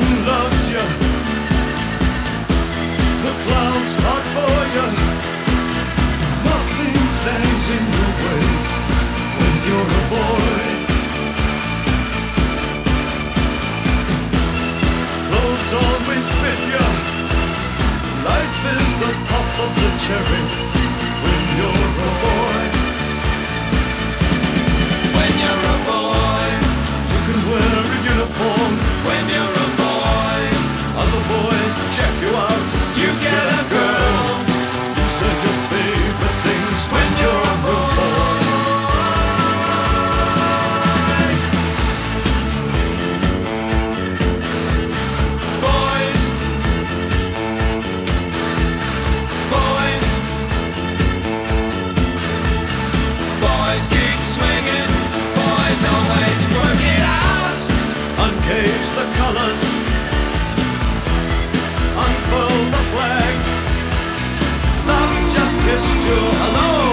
loves you. The clouds for you. Nothing stands in your way when you're a boy. Clothes always fit you. Life is a pop of the cherry. Kissed you hello.